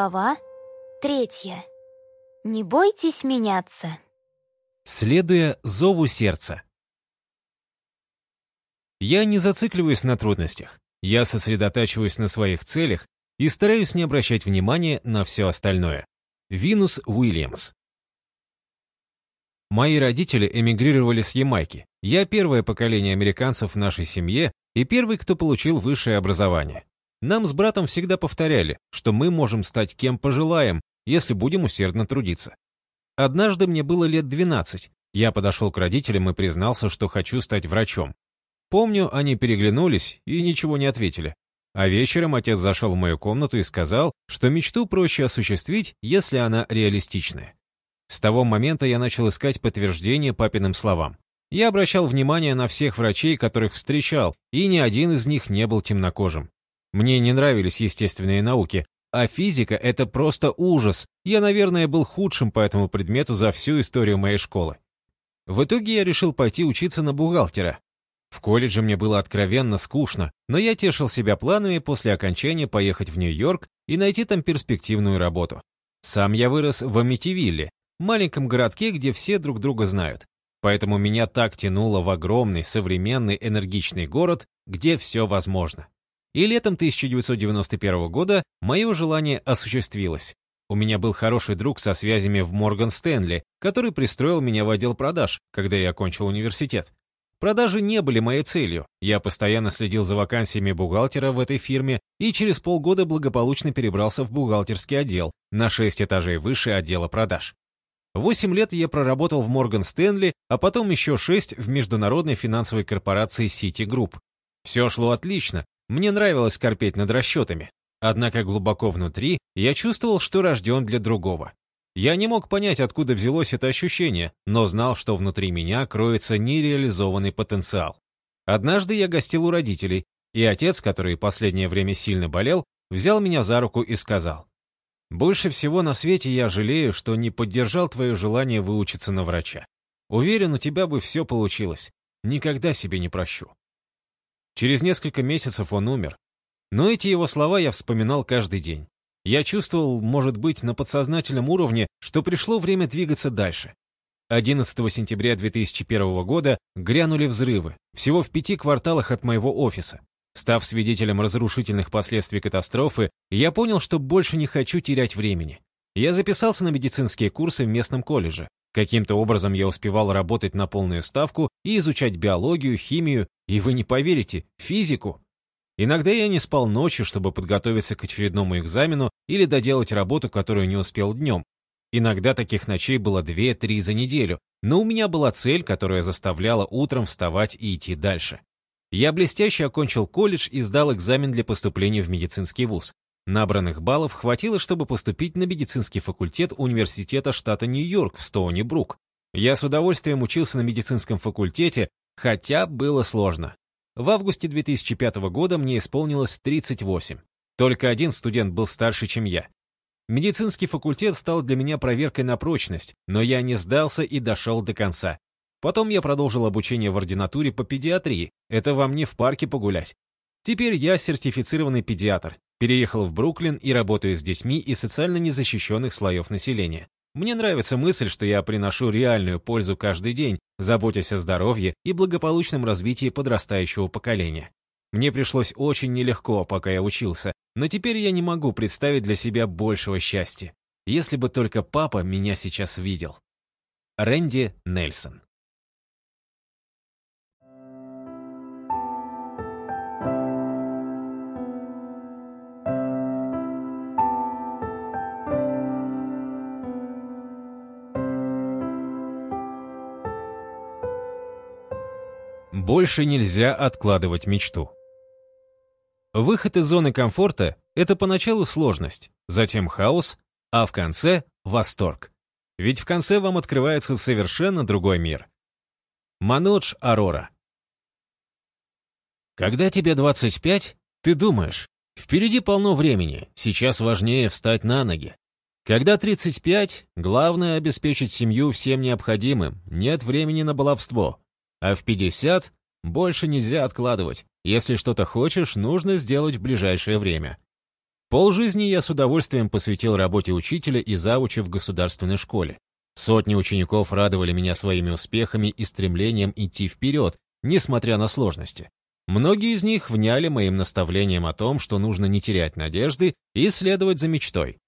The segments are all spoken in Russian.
Глава третья. Не бойтесь меняться. Следуя зову сердца. Я не зацикливаюсь на трудностях. Я сосредотачиваюсь на своих целях и стараюсь не обращать внимания на все остальное. Винус Уильямс. Мои родители эмигрировали с Ямайки. Я первое поколение американцев в нашей семье и первый, кто получил высшее образование. Нам с братом всегда повторяли, что мы можем стать кем пожелаем, если будем усердно трудиться. Однажды мне было лет 12. Я подошел к родителям и признался, что хочу стать врачом. Помню, они переглянулись и ничего не ответили. А вечером отец зашел в мою комнату и сказал, что мечту проще осуществить, если она реалистичная. С того момента я начал искать подтверждение папиным словам. Я обращал внимание на всех врачей, которых встречал, и ни один из них не был темнокожим. Мне не нравились естественные науки, а физика — это просто ужас. Я, наверное, был худшим по этому предмету за всю историю моей школы. В итоге я решил пойти учиться на бухгалтера. В колледже мне было откровенно скучно, но я тешил себя планами после окончания поехать в Нью-Йорк и найти там перспективную работу. Сам я вырос в Амитивилле, маленьком городке, где все друг друга знают. Поэтому меня так тянуло в огромный, современный, энергичный город, где все возможно. И летом 1991 года мое желание осуществилось. У меня был хороший друг со связями в Морган Стэнли, который пристроил меня в отдел продаж, когда я окончил университет. Продажи не были моей целью. Я постоянно следил за вакансиями бухгалтера в этой фирме и через полгода благополучно перебрался в бухгалтерский отдел на 6 этажей выше отдела продаж. Восемь лет я проработал в Морган Стэнли, а потом еще шесть в международной финансовой корпорации City Group. Все шло отлично, мне нравилось корпеть над расчетами. Однако глубоко внутри я чувствовал, что рожден для другого. Я не мог понять, откуда взялось это ощущение, но знал, что внутри меня кроется нереализованный потенциал. Однажды я гостил у родителей, и отец, который последнее время сильно болел, взял меня за руку и сказал, «Больше всего на свете я жалею, что не поддержал твое желание выучиться на врача. Уверен, у тебя бы все получилось. Никогда себе не прощу». Через несколько месяцев он умер. Но эти его слова я вспоминал каждый день. Я чувствовал, может быть, на подсознательном уровне, что пришло время двигаться дальше. 11 сентября 2001 года грянули взрывы, всего в пяти кварталах от моего офиса. Став свидетелем разрушительных последствий катастрофы, я понял, что больше не хочу терять времени. Я записался на медицинские курсы в местном колледже. Каким-то образом я успевал работать на полную ставку и изучать биологию, химию и, вы не поверите, физику. Иногда я не спал ночью, чтобы подготовиться к очередному экзамену или доделать работу, которую не успел днем. Иногда таких ночей было 2-3 за неделю, но у меня была цель, которая заставляла утром вставать и идти дальше. Я блестяще окончил колледж и сдал экзамен для поступления в медицинский вуз. Набранных баллов хватило, чтобы поступить на медицинский факультет Университета штата Нью-Йорк в Стоуни-Брук. Я с удовольствием учился на медицинском факультете, хотя было сложно. В августе 2005 года мне исполнилось 38. Только один студент был старше, чем я. Медицинский факультет стал для меня проверкой на прочность, но я не сдался и дошел до конца. Потом я продолжил обучение в ординатуре по педиатрии. Это вам не в парке погулять. Теперь я сертифицированный педиатр, Переехал в Бруклин и работаю с детьми из социально незащищенных слоев населения. Мне нравится мысль, что я приношу реальную пользу каждый день, заботясь о здоровье и благополучном развитии подрастающего поколения. Мне пришлось очень нелегко, пока я учился, но теперь я не могу представить для себя большего счастья. Если бы только папа меня сейчас видел. Рэнди Нельсон Больше нельзя откладывать мечту. Выход из зоны комфорта — это поначалу сложность, затем хаос, а в конце — восторг. Ведь в конце вам открывается совершенно другой мир. Манодж Арора Когда тебе 25, ты думаешь, впереди полно времени, сейчас важнее встать на ноги. Когда 35, главное обеспечить семью всем необходимым, нет времени на баловство. А в 50 больше нельзя откладывать. Если что-то хочешь, нужно сделать в ближайшее время. Полжизни я с удовольствием посвятил работе учителя и завуча в государственной школе. Сотни учеников радовали меня своими успехами и стремлением идти вперед, несмотря на сложности. Многие из них вняли моим наставлениям о том, что нужно не терять надежды и следовать за мечтой.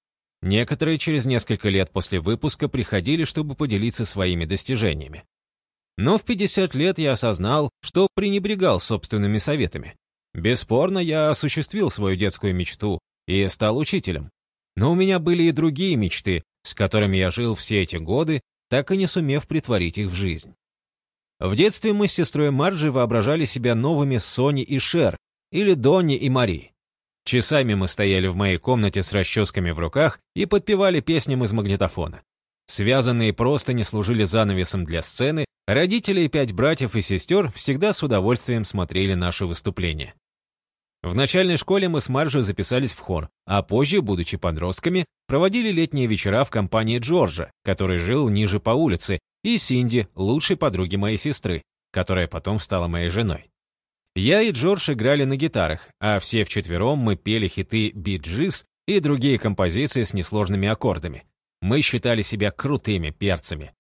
Некоторые через несколько лет после выпуска приходили, чтобы поделиться своими достижениями. Но в 50 лет я осознал, что пренебрегал собственными советами. Бесспорно, я осуществил свою детскую мечту и стал учителем. Но у меня были и другие мечты, с которыми я жил все эти годы, так и не сумев притворить их в жизнь. В детстве мы с сестрой Марджи воображали себя новыми Сони и Шер, или Донни и Мари. Часами мы стояли в моей комнате с расческами в руках и подпевали песням из магнитофона. Связанные просто не служили занавесом для сцены, родители и пять братьев и сестер всегда с удовольствием смотрели наши выступления. В начальной школе мы с Маржей записались в хор, а позже, будучи подростками, проводили летние вечера в компании Джорджа, который жил ниже по улице, и Синди, лучшей подруги моей сестры, которая потом стала моей женой. Я и Джордж играли на гитарах, а все вчетвером мы пели хиты «Биджис» и другие композиции с несложными аккордами. Мы считали себя крутыми перцами.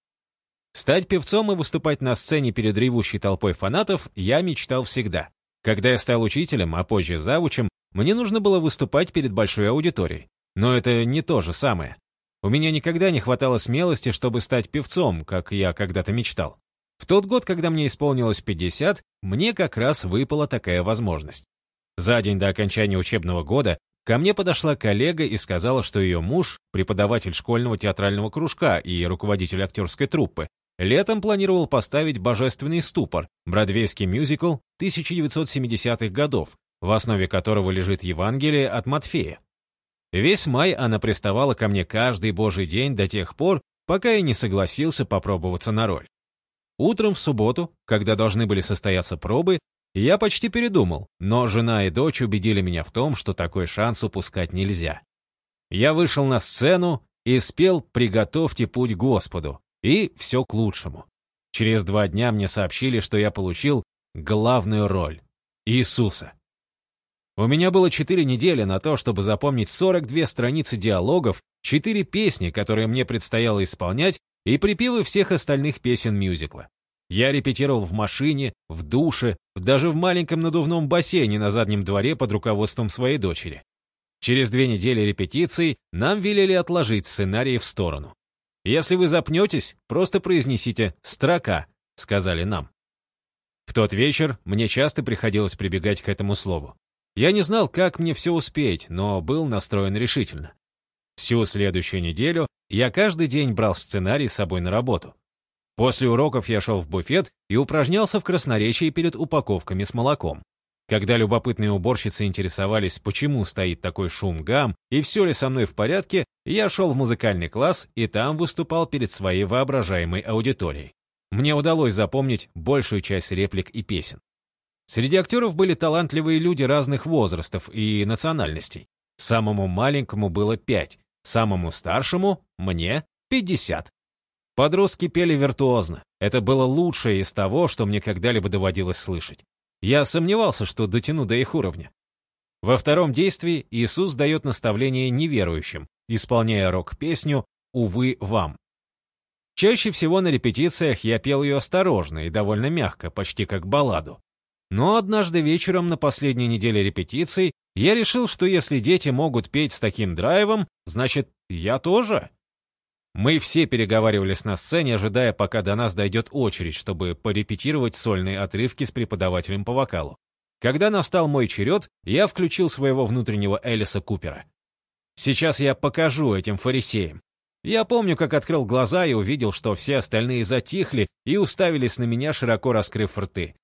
Стать певцом и выступать на сцене перед ревущей толпой фанатов я мечтал всегда. Когда я стал учителем, а позже завучем, мне нужно было выступать перед большой аудиторией. Но это не то же самое. У меня никогда не хватало смелости, чтобы стать певцом, как я когда-то мечтал. В тот год, когда мне исполнилось 50, мне как раз выпала такая возможность. За день до окончания учебного года ко мне подошла коллега и сказала, что ее муж, преподаватель школьного театрального кружка и руководитель актерской труппы, Летом планировал поставить «Божественный ступор», бродвейский мюзикл 1970-х годов, в основе которого лежит Евангелие от Матфея. Весь май она приставала ко мне каждый божий день до тех пор, пока я не согласился попробоваться на роль. Утром в субботу, когда должны были состояться пробы, я почти передумал, но жена и дочь убедили меня в том, что такой шанс упускать нельзя. Я вышел на сцену и спел «Приготовьте путь Господу», и все к лучшему. Через два дня мне сообщили, что я получил главную роль — Иисуса. У меня было четыре недели на то, чтобы запомнить 42 страницы диалогов, четыре песни, которые мне предстояло исполнять, и припевы всех остальных песен мюзикла. Я репетировал в машине, в душе, даже в маленьком надувном бассейне на заднем дворе под руководством своей дочери. Через две недели репетиций нам велели отложить сценарий в сторону. «Если вы запнетесь, просто произнесите «строка», — сказали нам. В тот вечер мне часто приходилось прибегать к этому слову. Я не знал, как мне все успеть, но был настроен решительно. Всю следующую неделю я каждый день брал сценарий с собой на работу. После уроков я шел в буфет и упражнялся в красноречии перед упаковками с молоком. Когда любопытные уборщицы интересовались, почему стоит такой шум гам и все ли со мной в порядке, я шел в музыкальный класс и там выступал перед своей воображаемой аудиторией. Мне удалось запомнить большую часть реплик и песен. Среди актеров были талантливые люди разных возрастов и национальностей. Самому маленькому было пять, самому старшему — мне — пятьдесят. Подростки пели виртуозно. Это было лучшее из того, что мне когда-либо доводилось слышать. Я сомневался, что дотяну до их уровня. Во втором действии Иисус дает наставление неверующим, исполняя рок-песню «Увы, вам». Чаще всего на репетициях я пел ее осторожно и довольно мягко, почти как балладу. Но однажды вечером на последней неделе репетиций я решил, что если дети могут петь с таким драйвом, значит, я тоже. Мы все переговаривались на сцене, ожидая, пока до нас дойдет очередь, чтобы порепетировать сольные отрывки с преподавателем по вокалу. Когда настал мой черед, я включил своего внутреннего Элиса Купера. Сейчас я покажу этим фарисеям. Я помню, как открыл глаза и увидел, что все остальные затихли и уставились на меня, широко раскрыв рты.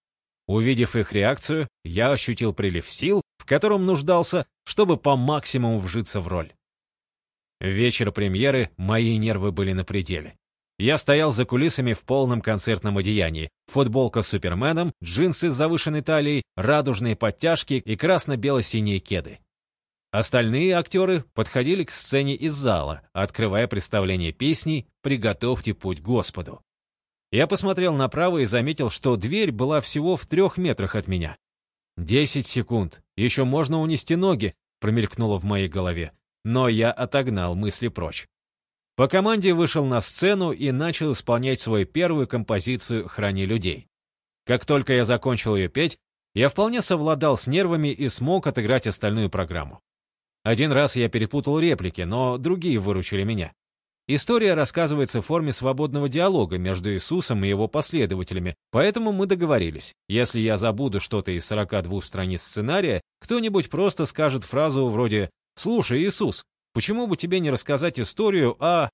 Увидев их реакцию, я ощутил прилив сил, в котором нуждался, чтобы по максимуму вжиться в роль. Вечер премьеры мои нервы были на пределе. Я стоял за кулисами в полном концертном одеянии. Футболка с Суперменом, джинсы с завышенной талией, радужные подтяжки и красно-бело-синие кеды. Остальные актеры подходили к сцене из зала, открывая представление песней «Приготовьте путь Господу». Я посмотрел направо и заметил, что дверь была всего в трех метрах от меня. Десять секунд, еще можно унести ноги, промелькнуло в моей голове, но я отогнал мысли прочь. По команде вышел на сцену и начал исполнять свою первую композицию «Храни людей». Как только я закончил ее петь, я вполне совладал с нервами и смог отыграть остальную программу. Один раз я перепутал реплики, но другие выручили меня. История рассказывается в форме свободного диалога между Иисусом и его последователями, поэтому мы договорились. Если я забуду что-то из 42 страниц сценария, кто-нибудь просто скажет фразу вроде «Слушай, Иисус, Почему бы тебе не рассказать историю о...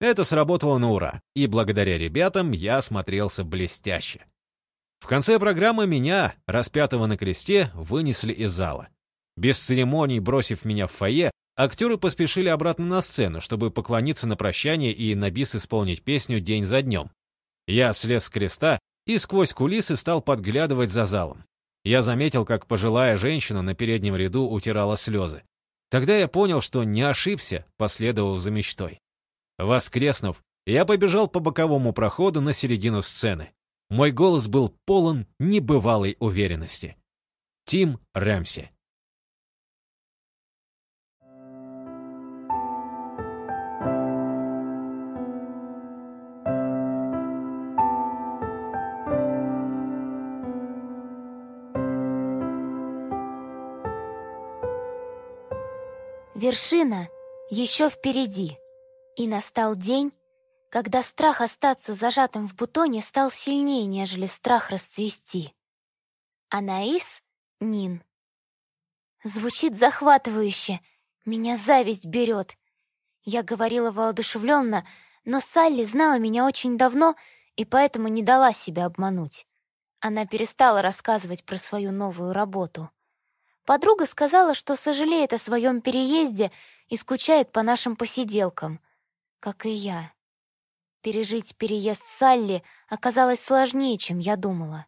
Это сработало на ура, и благодаря ребятам я смотрелся блестяще. В конце программы меня, распятого на кресте, вынесли из зала. Без церемоний бросив меня в фойе, актеры поспешили обратно на сцену, чтобы поклониться на прощание и на бис исполнить песню день за днем. Я слез с креста и сквозь кулисы стал подглядывать за залом. Я заметил, как пожилая женщина на переднем ряду утирала слезы. Тогда я понял, что не ошибся, последовав за мечтой. Воскреснув, я побежал по боковому проходу на середину сцены. Мой голос был полон небывалой уверенности. Тим Рэмси Вершина еще впереди. И настал день, когда страх остаться зажатым в бутоне стал сильнее, нежели страх расцвести. Анаис Нин. Звучит захватывающе, меня зависть берет. Я говорила воодушевленно, но Салли знала меня очень давно и поэтому не дала себя обмануть. Она перестала рассказывать про свою новую работу. Подруга сказала, что сожалеет о своем переезде и скучает по нашим посиделкам, как и я. Пережить переезд Салли оказалось сложнее, чем я думала.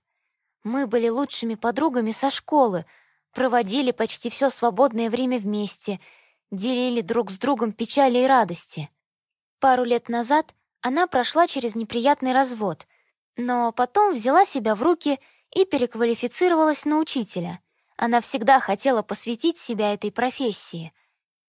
Мы были лучшими подругами со школы, проводили почти все свободное время вместе, делили друг с другом печали и радости. Пару лет назад она прошла через неприятный развод, но потом взяла себя в руки и переквалифицировалась на учителя — она всегда хотела посвятить себя этой профессии.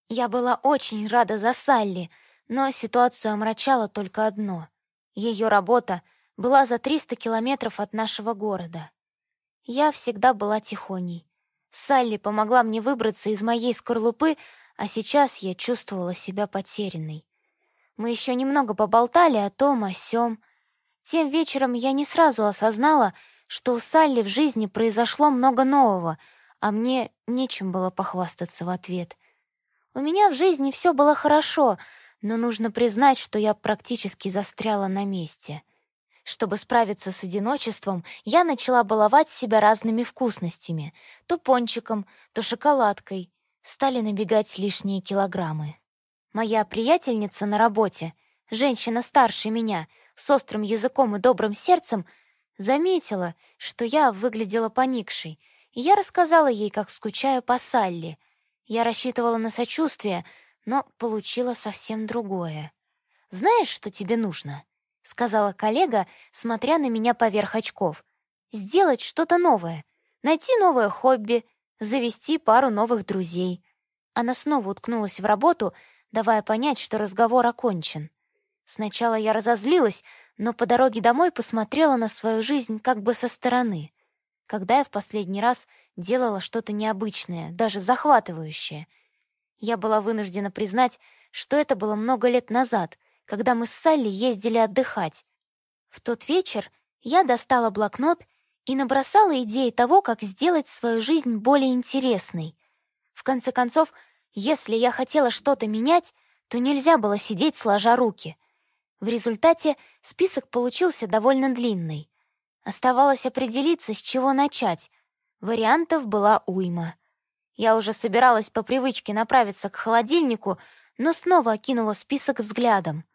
Я была очень рада за Салли, но ситуацию омрачало только одно. Ее работа была за 300 километров от нашего города. Я всегда была тихоней. Салли помогла мне выбраться из моей скорлупы, а сейчас я чувствовала себя потерянной. Мы еще немного поболтали о том, о сём. Тем вечером я не сразу осознала, что у Салли в жизни произошло много нового — а мне нечем было похвастаться в ответ. У меня в жизни все было хорошо, но нужно признать, что я практически застряла на месте. Чтобы справиться с одиночеством, я начала баловать себя разными вкусностями, то пончиком, то шоколадкой. Стали набегать лишние килограммы. Моя приятельница на работе, женщина старше меня, с острым языком и добрым сердцем, заметила, что я выглядела поникшей, я рассказала ей, как скучаю по Салли. Я рассчитывала на сочувствие, но получила совсем другое. «Знаешь, что тебе нужно?» — сказала коллега, смотря на меня поверх очков. «Сделать что-то новое, найти новое хобби, завести пару новых друзей». Она снова уткнулась в работу, давая понять, что разговор окончен. Сначала я разозлилась, но по дороге домой посмотрела на свою жизнь как бы со стороны когда я в последний раз делала что-то необычное, даже захватывающее. Я была вынуждена признать, что это было много лет назад, когда мы с Салли ездили отдыхать. В тот вечер я достала блокнот и набросала идеи того, как сделать свою жизнь более интересной. В конце концов, если я хотела что-то менять, то нельзя было сидеть сложа руки. В результате список получился довольно длинный. Оставалось определиться, с чего начать. Вариантов была уйма. Я уже собиралась по привычке направиться к холодильнику, но снова окинула список взглядом.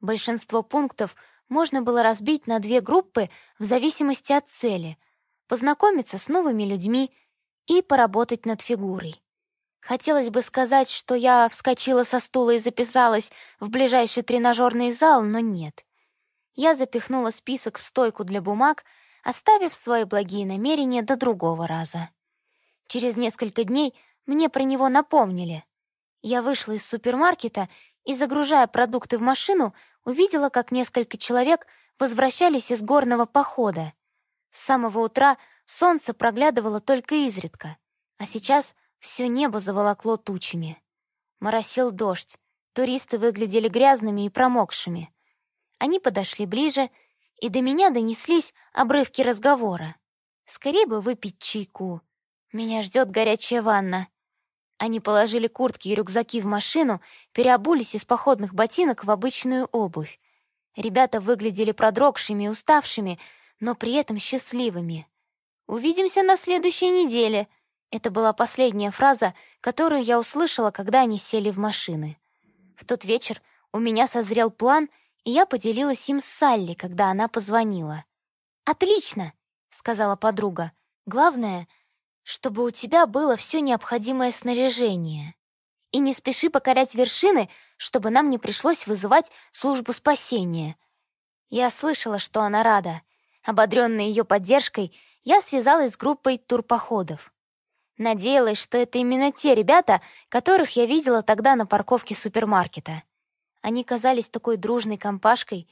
Большинство пунктов можно было разбить на две группы в зависимости от цели — познакомиться с новыми людьми и поработать над фигурой. Хотелось бы сказать, что я вскочила со стула и записалась в ближайший тренажерный зал, но нет. Я запихнула список в стойку для бумаг, оставив свои благие намерения до другого раза. Через несколько дней мне про него напомнили. Я вышла из супермаркета и, загружая продукты в машину, увидела, как несколько человек возвращались из горного похода. С самого утра солнце проглядывало только изредка, а сейчас все небо заволокло тучами. Моросил дождь, туристы выглядели грязными и промокшими. Они подошли ближе, и до меня донеслись обрывки разговора. Скорее бы выпить чайку. Меня ждет горячая ванна. Они положили куртки и рюкзаки в машину, переобулись из походных ботинок в обычную обувь. Ребята выглядели продрогшими и уставшими, но при этом счастливыми. «Увидимся на следующей неделе», — это была последняя фраза, которую я услышала, когда они сели в машины. В тот вечер у меня созрел план, я поделилась им с Салли, когда она позвонила. «Отлично!» — сказала подруга. «Главное, чтобы у тебя было все необходимое снаряжение. И не спеши покорять вершины, чтобы нам не пришлось вызывать службу спасения». Я слышала, что она рада. Ободренная ее поддержкой, я связалась с группой турпоходов. Надеялась, что это именно те ребята, которых я видела тогда на парковке супермаркета. Они казались такой дружной компашкой.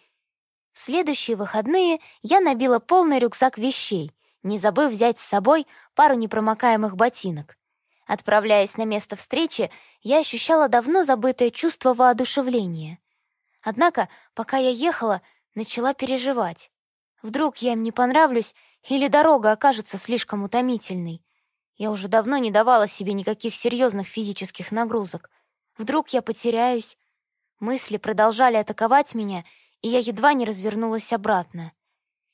В следующие выходные я набила полный рюкзак вещей, не забыв взять с собой пару непромокаемых ботинок. Отправляясь на место встречи, я ощущала давно забытое чувство воодушевления. Однако, пока я ехала, начала переживать. Вдруг я им не понравлюсь, или дорога окажется слишком утомительной. Я уже давно не давала себе никаких серьезных физических нагрузок. Вдруг я потеряюсь. Мысли продолжали атаковать меня, и я едва не развернулась обратно.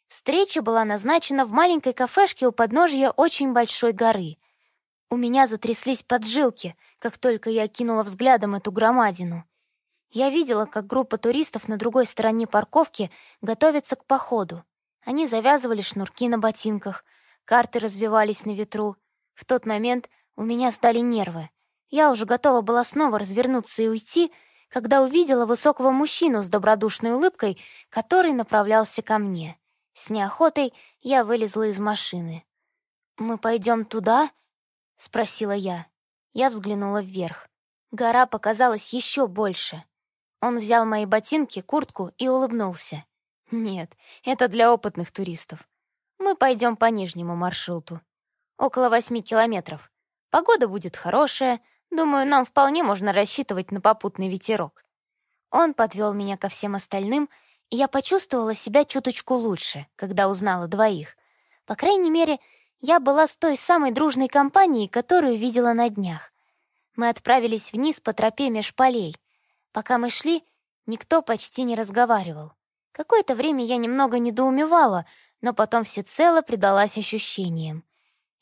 Встреча была назначена в маленькой кафешке у подножья очень большой горы. У меня затряслись поджилки, как только я кинула взглядом эту громадину. Я видела, как группа туристов на другой стороне парковки готовится к походу. Они завязывали шнурки на ботинках, карты развивались на ветру. В тот момент у меня сдали нервы. Я уже готова была снова развернуться и уйти, когда увидела высокого мужчину с добродушной улыбкой, который направлялся ко мне. С неохотой я вылезла из машины. «Мы пойдем туда?» — спросила я. Я взглянула вверх. Гора показалась еще больше. Он взял мои ботинки, куртку и улыбнулся. Нет, это для опытных туристов. Мы пойдем по нижнему маршруту. Около восьми километров. Погода будет хорошая. Думаю, нам вполне можно рассчитывать на попутный ветерок. Он подвел меня ко всем остальным, и я почувствовала себя чуточку лучше, когда узнала двоих. По крайней мере, я была с той самой дружной компанией, которую видела на днях. Мы отправились вниз по тропе меж полей. Пока мы шли, никто почти не разговаривал. Какое-то время я немного недоумевала, но потом всецело предалась ощущениям.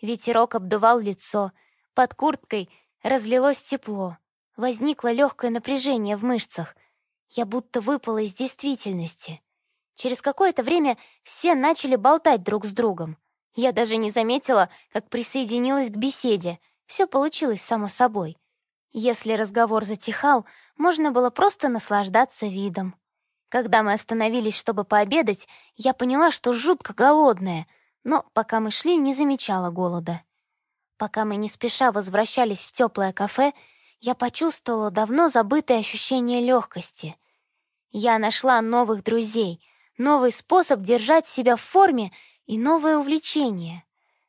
Ветерок обдувал лицо, под курткой разлилось тепло, возникло легкое напряжение в мышцах. Я будто выпала из действительности. Через какое-то время все начали болтать друг с другом. Я даже не заметила, как присоединилась к беседе. Все получилось само собой. Если разговор затихал, можно было просто наслаждаться видом. Когда мы остановились, чтобы пообедать, я поняла, что жутко голодная, но пока мы шли, не замечала голода. Пока мы не спеша возвращались в теплое кафе, я почувствовала давно забытое ощущение легкости. Я нашла новых друзей, новый способ держать себя в форме и новое увлечение.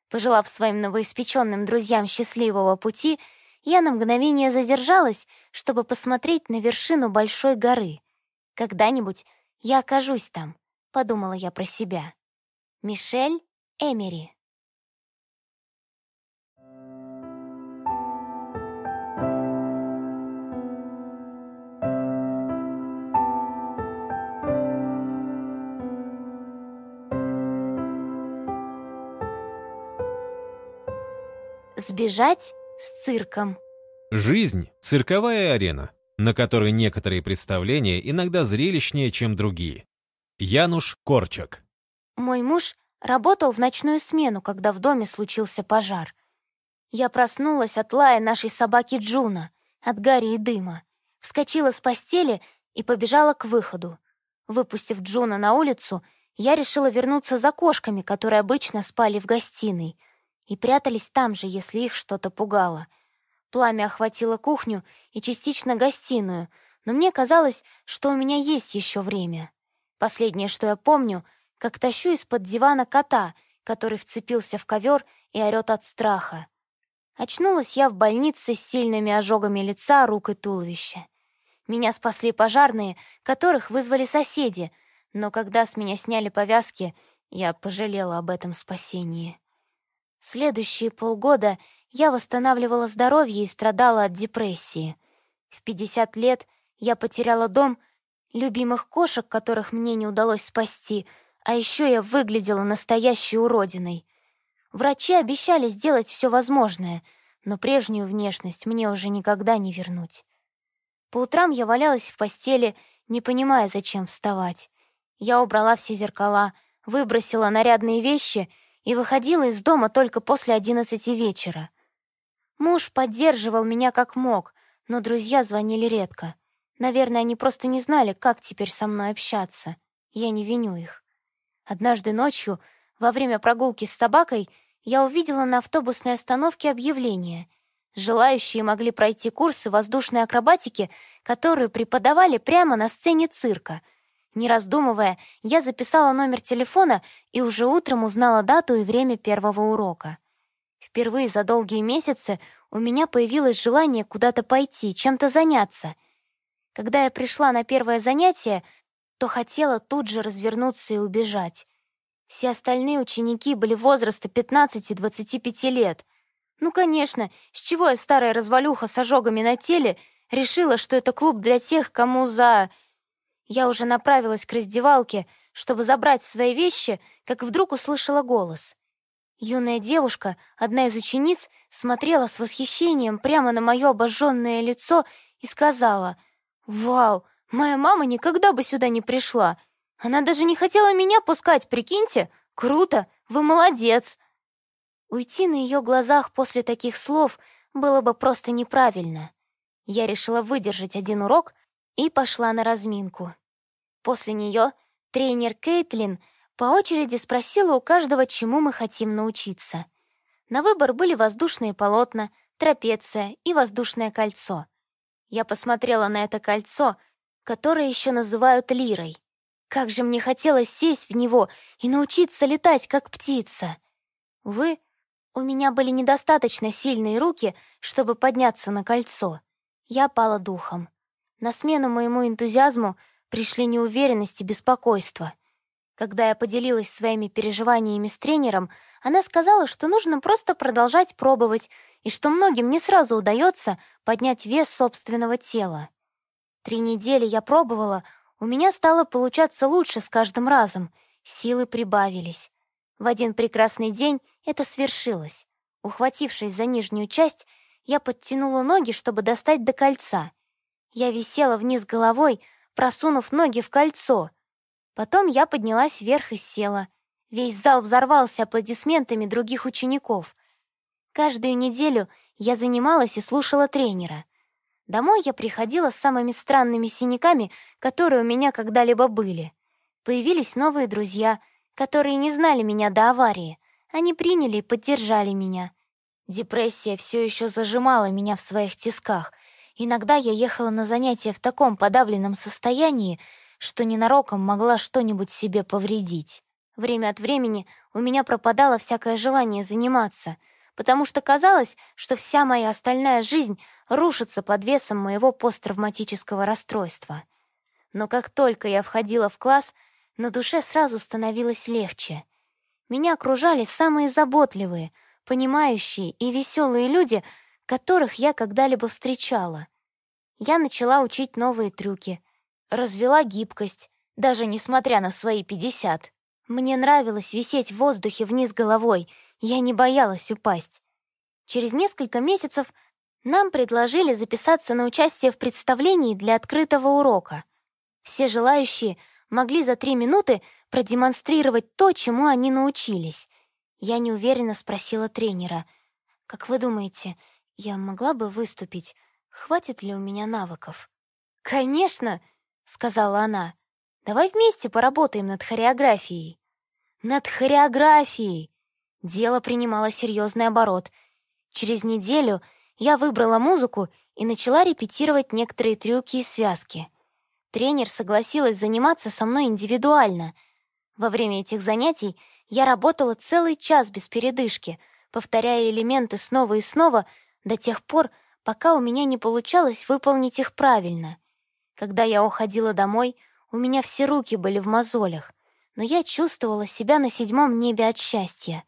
Пожелав своим новоиспеченным друзьям счастливого пути, я на мгновение задержалась, чтобы посмотреть на вершину большой горы — когда-нибудь я окажусь там, подумала я про себя. Мишель Эмери. Сбежать с цирком. Жизнь — цирковая арена на которой некоторые представления иногда зрелищнее, чем другие. Януш Корчак. Мой муж работал в ночную смену, когда в доме случился пожар. Я проснулась от лая нашей собаки Джуна, от гари и дыма, вскочила с постели и побежала к выходу. Выпустив Джуна на улицу, я решила вернуться за кошками, которые обычно спали в гостиной, и прятались там же, если их что-то пугало. Пламя охватило кухню и частично гостиную, но мне казалось, что у меня есть еще время. Последнее, что я помню, как тащу из-под дивана кота, который вцепился в ковер и орет от страха. Очнулась я в больнице с сильными ожогами лица, рук и туловища. Меня спасли пожарные, которых вызвали соседи, но когда с меня сняли повязки, я пожалела об этом спасении. Следующие полгода я восстанавливала здоровье и страдала от депрессии. В 50 лет я потеряла дом, любимых кошек, которых мне не удалось спасти, а еще я выглядела настоящей уродиной. Врачи обещали сделать все возможное, но прежнюю внешность мне уже никогда не вернуть. По утрам я валялась в постели, не понимая, зачем вставать. Я убрала все зеркала, выбросила нарядные вещи и выходила из дома только после одиннадцати вечера. Муж поддерживал меня как мог, но друзья звонили редко. Наверное, они просто не знали, как теперь со мной общаться. Я не виню их. Однажды ночью, во время прогулки с собакой, я увидела на автобусной остановке объявление. Желающие могли пройти курсы воздушной акробатики, которые преподавали прямо на сцене цирка. Не раздумывая, я записала номер телефона и уже утром узнала дату и время первого урока. Впервые за долгие месяцы у меня появилось желание куда-то пойти, чем-то заняться — когда я пришла на первое занятие, то хотела тут же развернуться и убежать. Все остальные ученики были возраста 15-25 лет. Ну, конечно, с чего я старая развалюха с ожогами на теле решила, что это клуб для тех, кому за... Я уже направилась к раздевалке, чтобы забрать свои вещи, как вдруг услышала голос. Юная девушка, одна из учениц, смотрела с восхищением прямо на мое обожженное лицо и сказала — «Вау! Моя мама никогда бы сюда не пришла! Она даже не хотела меня пускать, прикиньте! Круто! Вы молодец!» Уйти на ее глазах после таких слов было бы просто неправильно. Я решила выдержать один урок и пошла на разминку. После нее тренер Кейтлин по очереди спросила у каждого, чему мы хотим научиться. На выбор были воздушные полотна, трапеция и воздушное кольцо — я посмотрела на это кольцо, которое еще называют лирой. Как же мне хотелось сесть в него и научиться летать, как птица. Вы, у меня были недостаточно сильные руки, чтобы подняться на кольцо. Я пала духом. На смену моему энтузиазму пришли неуверенность и беспокойство. Когда я поделилась своими переживаниями с тренером, она сказала, что нужно просто продолжать пробовать и что многим не сразу удается поднять вес собственного тела. Три недели я пробовала, у меня стало получаться лучше с каждым разом, силы прибавились. В один прекрасный день это свершилось. Ухватившись за нижнюю часть, я подтянула ноги, чтобы достать до кольца. Я висела вниз головой, просунув ноги в кольцо. Потом я поднялась вверх и села. Весь зал взорвался аплодисментами других учеников. Каждую неделю я занималась и слушала тренера. Домой я приходила с самыми странными синяками, которые у меня когда-либо были. Появились новые друзья, которые не знали меня до аварии. Они приняли и поддержали меня. Депрессия все еще зажимала меня в своих тисках. Иногда я ехала на занятия в таком подавленном состоянии, что ненароком могла что-нибудь себе повредить. Время от времени у меня пропадало всякое желание заниматься — потому что казалось, что вся моя остальная жизнь рушится под весом моего посттравматического расстройства. Но как только я входила в класс, на душе сразу становилось легче. Меня окружали самые заботливые, понимающие и веселые люди, которых я когда-либо встречала. Я начала учить новые трюки, развела гибкость, даже несмотря на свои пятьдесят. Мне нравилось висеть в воздухе вниз головой — я не боялась упасть. Через несколько месяцев нам предложили записаться на участие в представлении для открытого урока. Все желающие могли за три минуты продемонстрировать то, чему они научились. Я неуверенно спросила тренера, «Как вы думаете, я могла бы выступить? Хватит ли у меня навыков?» «Конечно!» — сказала она. «Давай вместе поработаем над хореографией». «Над хореографией!» Дело принимало серьезный оборот. Через неделю Я выбрала музыку и начала репетировать некоторые трюки и связки. Тренер согласилась заниматься со мной индивидуально. Во время этих занятий я работала целый час без передышки, повторяя элементы снова и снова до тех пор, пока у меня не получалось выполнить их правильно. Когда я уходила домой, у меня все руки были в мозолях, но я чувствовала себя на седьмом небе от счастья.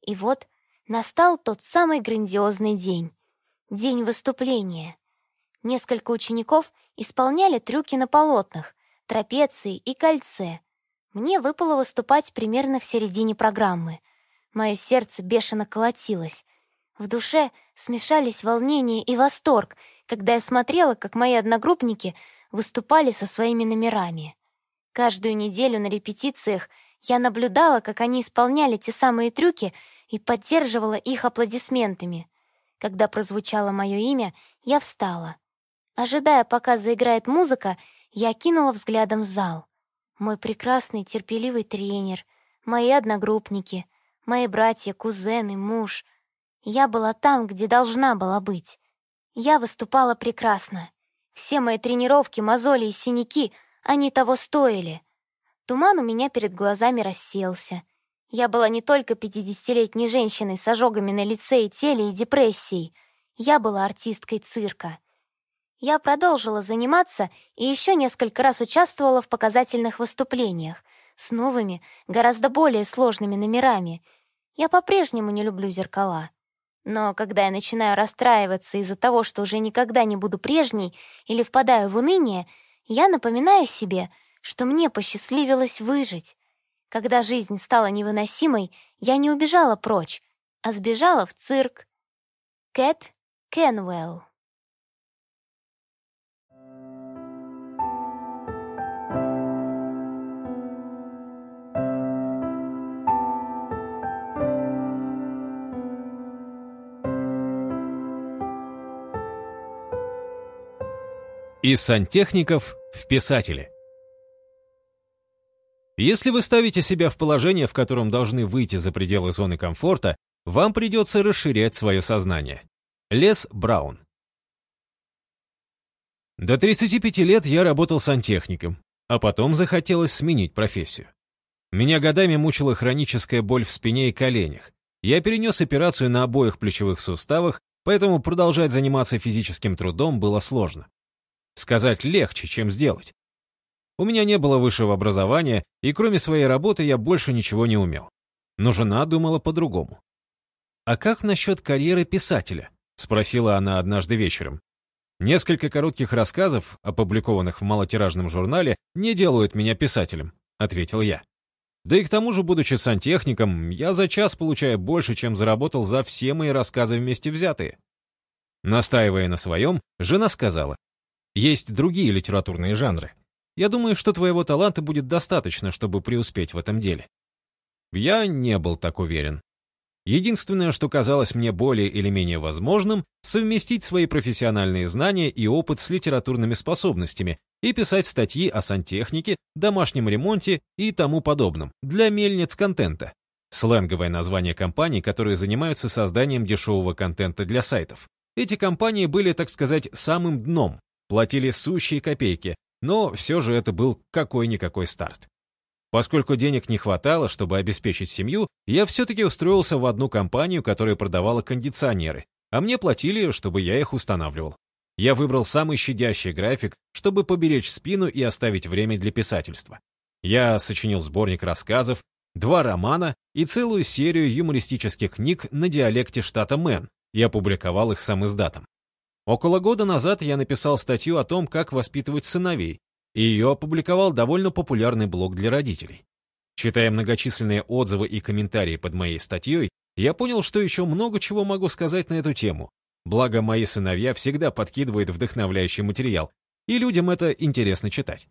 И вот настал тот самый грандиозный день. День выступления. Несколько учеников исполняли трюки на полотнах, трапеции и кольце. Мне выпало выступать примерно в середине программы. Мое сердце бешено колотилось. В душе смешались волнение и восторг, когда я смотрела, как мои одногруппники выступали со своими номерами. Каждую неделю на репетициях я наблюдала, как они исполняли те самые трюки и поддерживала их аплодисментами. Когда прозвучало мое имя, я встала. Ожидая, пока заиграет музыка, я кинула взглядом зал. Мой прекрасный, терпеливый тренер, мои одногруппники, мои братья, кузены, муж — я была там, где должна была быть. Я выступала прекрасно. Все мои тренировки, мозоли и синяки, они того стоили. Туман у меня перед глазами рассеялся. Я была не только пятидесятилетней женщиной с ожогами на лице и теле и депрессией. Я была артисткой цирка. Я продолжила заниматься и еще несколько раз участвовала в показательных выступлениях с новыми, гораздо более сложными номерами. Я по-прежнему не люблю зеркала. Но когда я начинаю расстраиваться из-за того, что уже никогда не буду прежней или впадаю в уныние, я напоминаю себе, что мне посчастливилось выжить. Когда жизнь стала невыносимой, я не убежала прочь, а сбежала в цирк. Кэт Кенвелл Из сантехников в писатели. Если вы ставите себя в положение, в котором должны выйти за пределы зоны комфорта, вам придется расширять свое сознание. Лес Браун. До 35 лет я работал сантехником, а потом захотелось сменить профессию. Меня годами мучила хроническая боль в спине и коленях. Я перенес операцию на обоих плечевых суставах, поэтому продолжать заниматься физическим трудом было сложно. Сказать легче, чем сделать. У меня не было высшего образования, и кроме своей работы я больше ничего не умел. Но жена думала по-другому. «А как насчет карьеры писателя?» — спросила она однажды вечером. «Несколько коротких рассказов, опубликованных в малотиражном журнале, не делают меня писателем», — ответил я. Да и к тому же, будучи сантехником, я за час получаю больше, чем заработал за все мои рассказы вместе взятые. Настаивая на своем, жена сказала, есть другие литературные жанры. Я думаю, что твоего таланта будет достаточно, чтобы преуспеть в этом деле. Я не был так уверен. Единственное, что казалось мне более или менее возможным, совместить свои профессиональные знания и опыт с литературными способностями и писать статьи о сантехнике, домашнем ремонте и тому подобном для мельниц контента. Сленговое название компаний, которые занимаются созданием дешевого контента для сайтов. Эти компании были, так сказать, самым дном, платили сущие копейки, но все же это был какой-никакой старт. Поскольку денег не хватало, чтобы обеспечить семью, я все-таки устроился в одну компанию, которая продавала кондиционеры, а мне платили, чтобы я их устанавливал. Я выбрал самый щадящий график, чтобы поберечь спину и оставить время для писательства. Я сочинил сборник рассказов, два романа и целую серию юмористических книг на диалекте штата Мэн и опубликовал их сам издатом. Около года назад я написал статью о том, как воспитывать сыновей, и ее опубликовал довольно популярный блог для родителей. Читая многочисленные отзывы и комментарии под моей статьей, я понял, что еще много чего могу сказать на эту тему. Благо, мои сыновья всегда подкидывают вдохновляющий материал, и людям это интересно читать.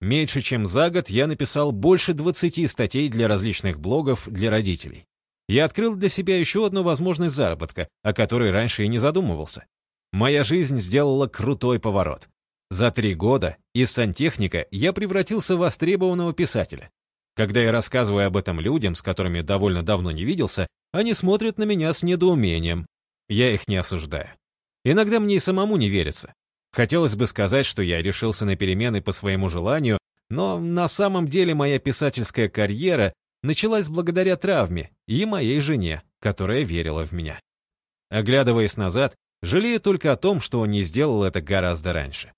Меньше чем за год я написал больше 20 статей для различных блогов для родителей. Я открыл для себя еще одну возможность заработка, о которой раньше и не задумывался. Моя жизнь сделала крутой поворот. За три года из сантехника я превратился в востребованного писателя. Когда я рассказываю об этом людям, с которыми довольно давно не виделся, они смотрят на меня с недоумением. Я их не осуждаю. Иногда мне и самому не верится. Хотелось бы сказать, что я решился на перемены по своему желанию, но на самом деле моя писательская карьера началась благодаря травме и моей жене, которая верила в меня. Оглядываясь назад, жалею только о том, что не сделал это гораздо раньше.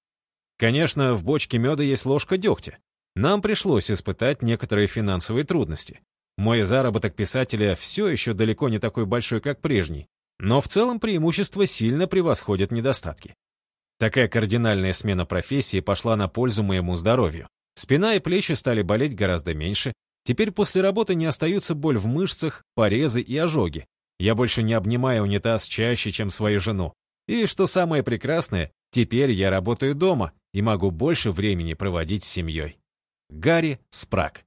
Конечно, в бочке меда есть ложка дегтя. Нам пришлось испытать некоторые финансовые трудности. Мой заработок писателя все еще далеко не такой большой, как прежний, но в целом преимущества сильно превосходят недостатки. Такая кардинальная смена профессии пошла на пользу моему здоровью. Спина и плечи стали болеть гораздо меньше. Теперь после работы не остаются боль в мышцах, порезы и ожоги. Я больше не обнимаю унитаз чаще, чем свою жену. И что самое прекрасное, теперь я работаю дома и могу больше времени проводить с семьей. Гарри Спраг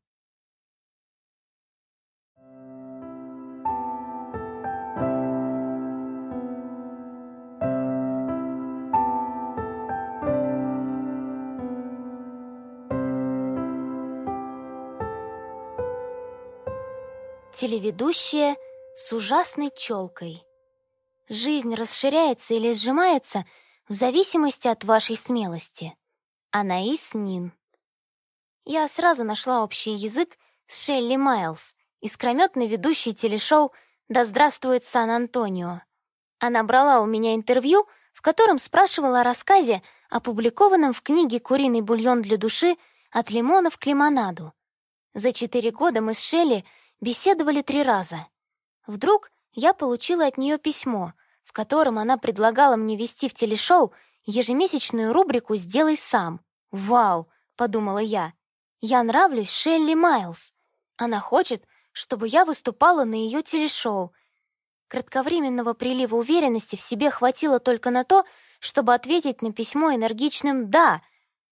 Телеведущая с ужасной челкой. Жизнь расширяется или сжимается в зависимости от вашей смелости. Анаис Нин. Я сразу нашла общий язык с Шелли Майлз, искрометной ведущей телешоу «Да здравствует Сан-Антонио». Она брала у меня интервью, в котором спрашивала о рассказе, опубликованном в книге «Куриный бульон для души» от лимонов к лимонаду. За четыре года мы с Шелли беседовали три раза. Вдруг я получила от нее письмо, в котором она предлагала мне вести в телешоу ежемесячную рубрику «Сделай сам». «Вау!» — подумала я. «Я нравлюсь Шелли Майлз. Она хочет, чтобы я выступала на ее телешоу». Кратковременного прилива уверенности в себе хватило только на то, чтобы ответить на письмо энергичным «да».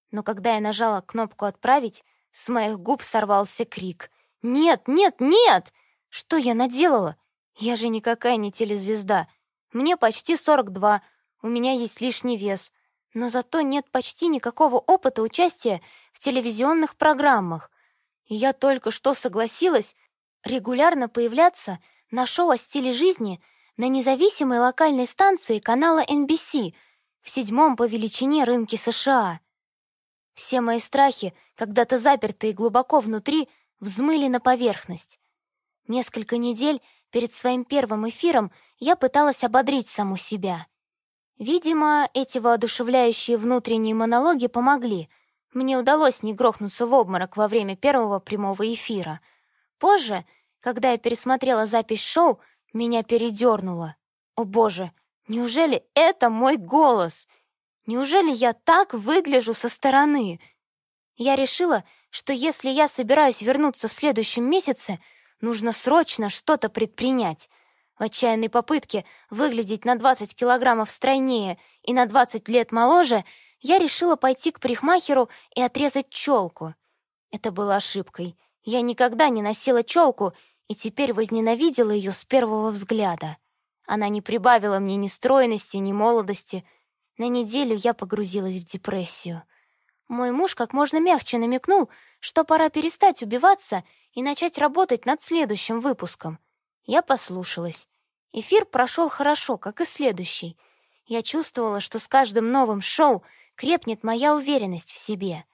Но когда я нажала кнопку «Отправить», с моих губ сорвался крик — «Нет, нет, нет! Что я наделала? Я же никакая не телезвезда. Мне почти 42, у меня есть лишний вес. Но зато нет почти никакого опыта участия в телевизионных программах. И я только что согласилась регулярно появляться на шоу о стиле жизни на независимой локальной станции канала NBC в седьмом по величине рынке США. Все мои страхи, когда-то запертые глубоко внутри, взмыли на поверхность. Несколько недель перед своим первым эфиром я пыталась ободрить саму себя. Видимо, эти воодушевляющие внутренние монологи помогли. Мне удалось не грохнуться в обморок во время первого прямого эфира. Позже, когда я пересмотрела запись шоу, меня передернуло. О боже, неужели это мой голос? Неужели я так выгляжу со стороны? Я решила, что если я собираюсь вернуться в следующем месяце, нужно срочно что-то предпринять. В отчаянной попытке выглядеть на 20 килограммов стройнее и на 20 лет моложе, я решила пойти к парикмахеру и отрезать челку. Это было ошибкой. Я никогда не носила челку и теперь возненавидела ее с первого взгляда. Она не прибавила мне ни стройности, ни молодости. На неделю я погрузилась в депрессию — мой муж как можно мягче намекнул, что пора перестать убиваться и начать работать над следующим выпуском. Я послушалась. Эфир прошел хорошо, как и следующий. Я чувствовала, что с каждым новым шоу крепнет моя уверенность в себе.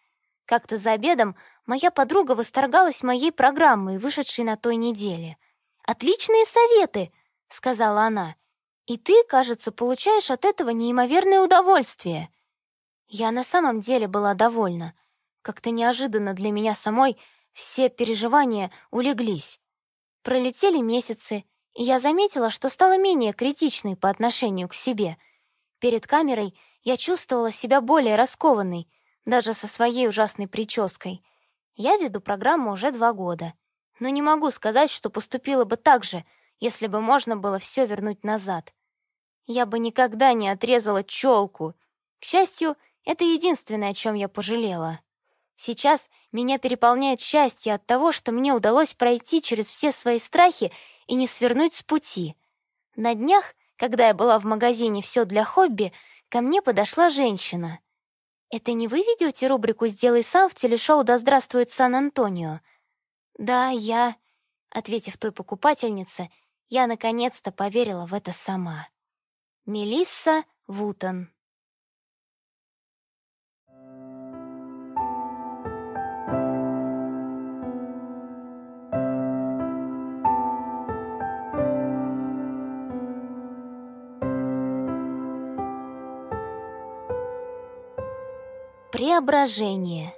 Как-то за обедом моя подруга восторгалась моей программой, вышедшей на той неделе. «Отличные советы!» — сказала она. «И ты, кажется, получаешь от этого неимоверное удовольствие». Я на самом деле была довольна. Как-то неожиданно для меня самой все переживания улеглись. Пролетели месяцы, и я заметила, что стала менее критичной по отношению к себе. Перед камерой я чувствовала себя более раскованной, даже со своей ужасной прической. Я веду программу уже два года, но не могу сказать, что поступила бы так же, если бы можно было все вернуть назад. Я бы никогда не отрезала челку. К счастью, это единственное, о чем я пожалела. Сейчас меня переполняет счастье от того, что мне удалось пройти через все свои страхи и не свернуть с пути. На днях, когда я была в магазине «Все для хобби», ко мне подошла женщина. «Это не вы ведете рубрику «Сделай сам» в телешоу «Да здравствует Сан-Антонио»?» «Да, я...» Ответив той покупательнице, я наконец-то поверила в это сама. Мелисса Вутон. Преображение.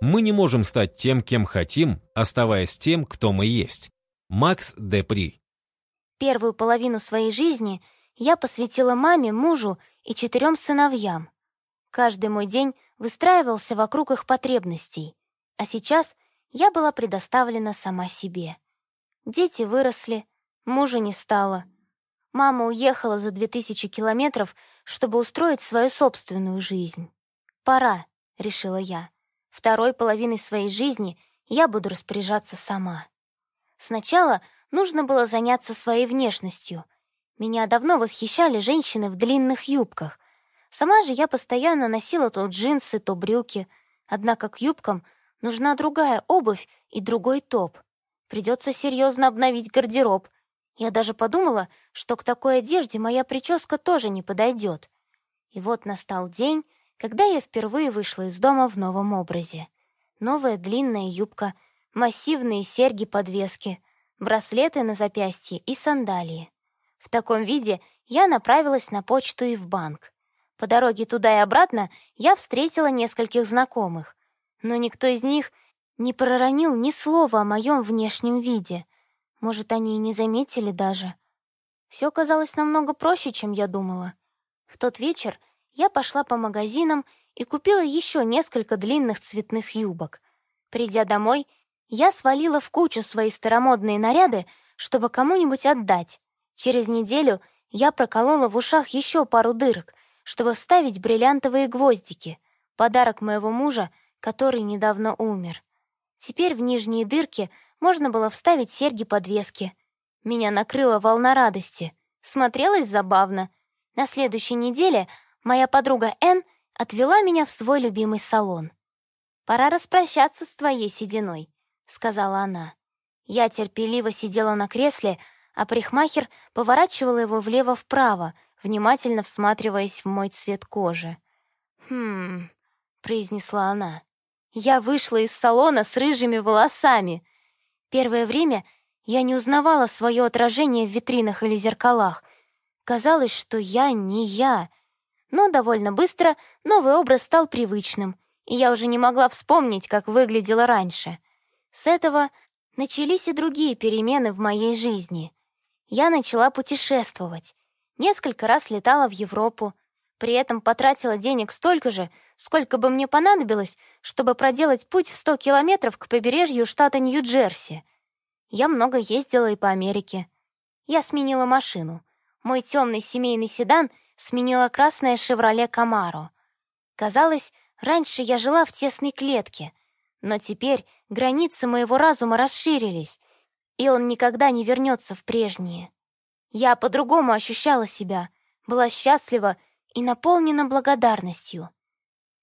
Мы не можем стать тем, кем хотим, оставаясь тем, кто мы есть. Макс Депри. Первую половину своей жизни я посвятила маме, мужу и четырем сыновьям. Каждый мой день выстраивался вокруг их потребностей, а сейчас я была предоставлена сама себе. Дети выросли, мужа не стало. Мама уехала за две тысячи километров, чтобы устроить свою собственную жизнь. Пора решила я. Второй половиной своей жизни я буду распоряжаться сама. Сначала нужно было заняться своей внешностью. Меня давно восхищали женщины в длинных юбках. Сама же я постоянно носила то джинсы, то брюки. Однако к юбкам нужна другая обувь и другой топ. Придется серьезно обновить гардероб. Я даже подумала, что к такой одежде моя прическа тоже не подойдет. И вот настал день, когда я впервые вышла из дома в новом образе. Новая длинная юбка, массивные серьги-подвески, браслеты на запястье и сандалии. В таком виде я направилась на почту и в банк. По дороге туда и обратно я встретила нескольких знакомых, но никто из них не проронил ни слова о моем внешнем виде. Может, они и не заметили даже. Все казалось намного проще, чем я думала. В тот вечер я пошла по магазинам и купила еще несколько длинных цветных юбок. Придя домой, я свалила в кучу свои старомодные наряды, чтобы кому-нибудь отдать. Через неделю я проколола в ушах еще пару дырок, чтобы вставить бриллиантовые гвоздики, подарок моего мужа, который недавно умер. Теперь в нижние дырки можно было вставить серьги-подвески. Меня накрыла волна радости. Смотрелось забавно. На следующей неделе моя подруга Энн отвела меня в свой любимый салон. «Пора распрощаться с твоей сединой», — сказала она. Я терпеливо сидела на кресле, а парикмахер поворачивала его влево-вправо, внимательно всматриваясь в мой цвет кожи. «Хм...» — произнесла она. Я вышла из салона с рыжими волосами. Первое время я не узнавала свое отражение в витринах или зеркалах. Казалось, что я не я — но довольно быстро новый образ стал привычным, и я уже не могла вспомнить, как выглядела раньше. С этого начались и другие перемены в моей жизни. Я начала путешествовать. Несколько раз летала в Европу, при этом потратила денег столько же, сколько бы мне понадобилось, чтобы проделать путь в 100 километров к побережью штата Нью-Джерси. Я много ездила и по Америке. Я сменила машину. Мой темный семейный седан сменила красное «Шевроле Камаро». Казалось, раньше я жила в тесной клетке, но теперь границы моего разума расширились, и он никогда не вернется в прежние. Я по-другому ощущала себя, была счастлива и наполнена благодарностью.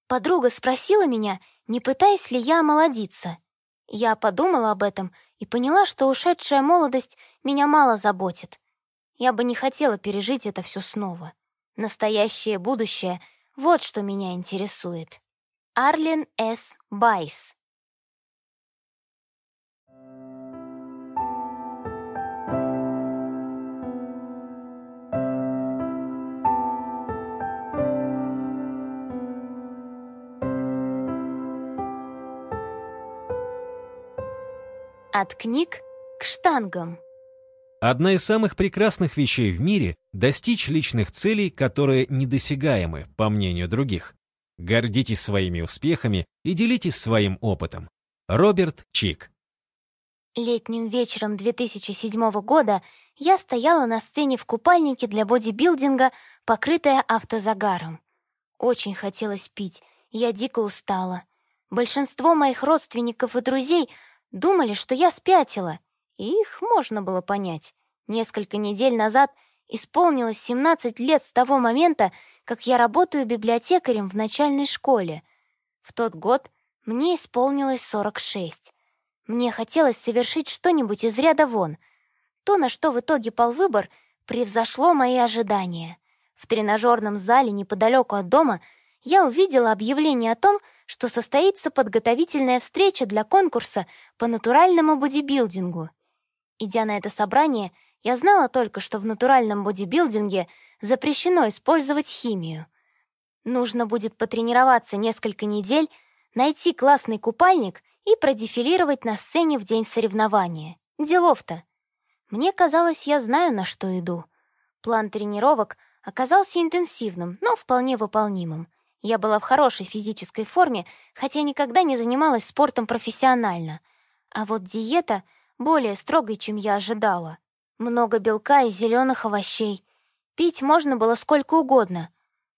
Подруга спросила меня, не пытаюсь ли я омолодиться. Я подумала об этом и поняла, что ушедшая молодость меня мало заботит. Я бы не хотела пережить это все снова. Настоящее будущее — вот что меня интересует. Арлин С. Байс От книг к штангам. Одна из самых прекрасных вещей в мире — достичь личных целей, которые недосягаемы, по мнению других. Гордитесь своими успехами и делитесь своим опытом. Роберт Чик Летним вечером 2007 года я стояла на сцене в купальнике для бодибилдинга, покрытая автозагаром. Очень хотелось пить, я дико устала. Большинство моих родственников и друзей думали, что я спятила — их можно было понять. Несколько недель назад исполнилось 17 лет с того момента, как я работаю библиотекарем в начальной школе. В тот год мне исполнилось 46. Мне хотелось совершить что-нибудь из ряда вон. То, на что в итоге пал выбор, превзошло мои ожидания. В тренажерном зале неподалеку от дома я увидела объявление о том, что состоится подготовительная встреча для конкурса по натуральному бодибилдингу. Идя на это собрание, я знала только, что в натуральном бодибилдинге запрещено использовать химию. Нужно будет потренироваться несколько недель, найти классный купальник и продефилировать на сцене в день соревнования. Делов-то. Мне казалось, я знаю, на что иду. План тренировок оказался интенсивным, но вполне выполнимым. Я была в хорошей физической форме, хотя никогда не занималась спортом профессионально. А вот диета более строгой, чем я ожидала. Много белка и зеленых овощей. Пить можно было сколько угодно,